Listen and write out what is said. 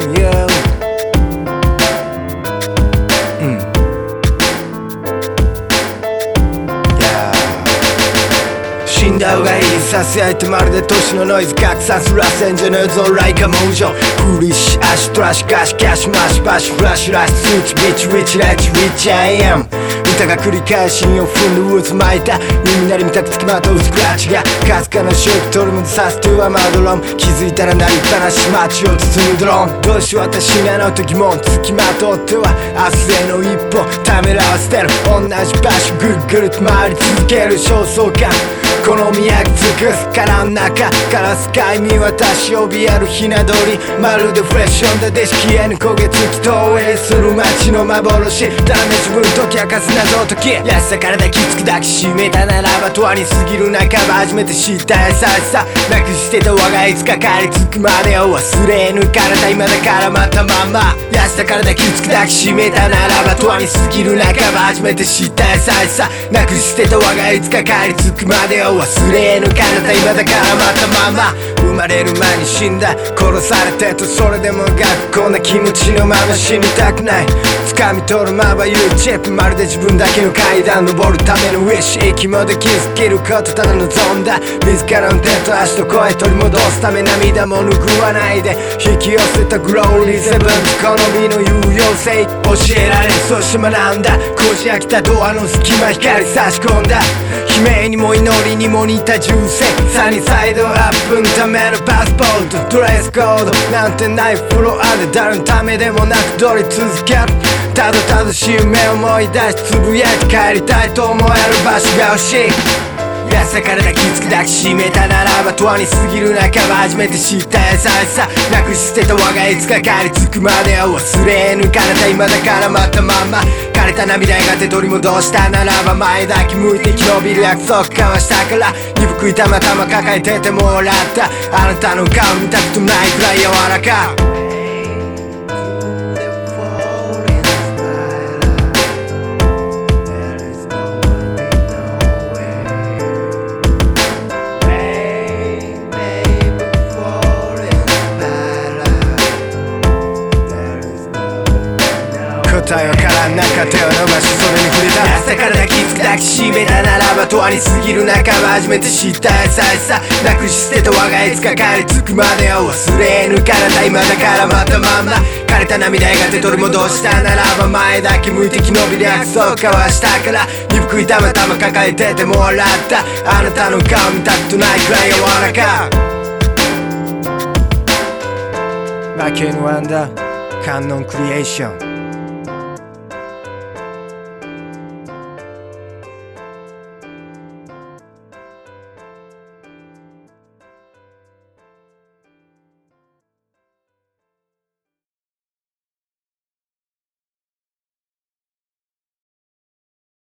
and you、うん yeah、死んだ方がいいさすやいてまるで都市のノイズ拡散すらせんじゃねえぞ Like a mojo フリッシュアシュトラシカシキャシマシバシフラッシュラッシュスイッチビッチリッチレッチリッチ I am. 歌が繰り返し韻を踏んで渦巻いた。耳鳴りみたくつきまとうスクラッチがかすかなショック取るもさすとはマドロン気づいたらなりっぱなし街を包むドローン。どうし私なの時もつきまとっては明日への一歩。ためらわせてる。同じ場所ぐるぐると回り続ける。焦燥感。この宮尽くす殻の中からスカイ見渡し怯えるひな鳥まるでフレッシュオンダで消えぬ焦げ付き投影する街の幻ダメ自分解き明かす謎解き安さ体きつく抱きしめたならばとわに過ぎる仲間初めて知った優しさなくしてた我がいつか帰り着くまでを忘れぬ体今だからまたまんま安さ体きつく抱きしめたならばとわに過ぎる仲間初めて知った優しさなくしてた我がいつか帰り着くまでを忘れぬ体今だ。からまたまま。生まれる前に死んだ。殺されてとそれでも学校な気持ちのまま死にたくない。掴み取るまばゆいチップまるで自分だけの階段登るためのウィッシュ息まで気づけることただ望んだ自らの手と足と声取り戻すため涙も拭わないで引き寄せたグローリーセブン。好みの有用性教えられそして学んだ。こじ開きたドアの隙間光差し込んだ。悲鳴にも祈りにも似た銃声。サニーサイドアップのためのパスポート。ドレスコード。なんてないフロアで誰のためでもなく撮り続けるただただしい夢思い出しつぶやいて帰りたいと思える場所が欲しい。朝から抱きつく抱きしめたならばとわに過ぎる仲間初めて知った優しさなくしてた我がいつか帰り着くまでは忘れぬ体今だからまたまんま枯れた涙が手取り戻したならば前だけ向いて生き延びる約束交わしたから鈍くいたまたま抱えててもらったあなたの顔見たことないくらい柔らか答えわからん中手を伸ばしそれに触れた。朝から抱きつく抱きしめたならばとわに過ぎる仲間初めて知った優しさ。なくし捨てた我がいつか帰り着くまでは忘れぬ体今だからまたまんま。枯れた涙が手取り戻したならば前だけ向いて生き延びる約束交わしたから。鈍くいたまたま抱えててもらった。あなたの顔見たことないくらい柔らか。負けぬワンダー観音クリエーション。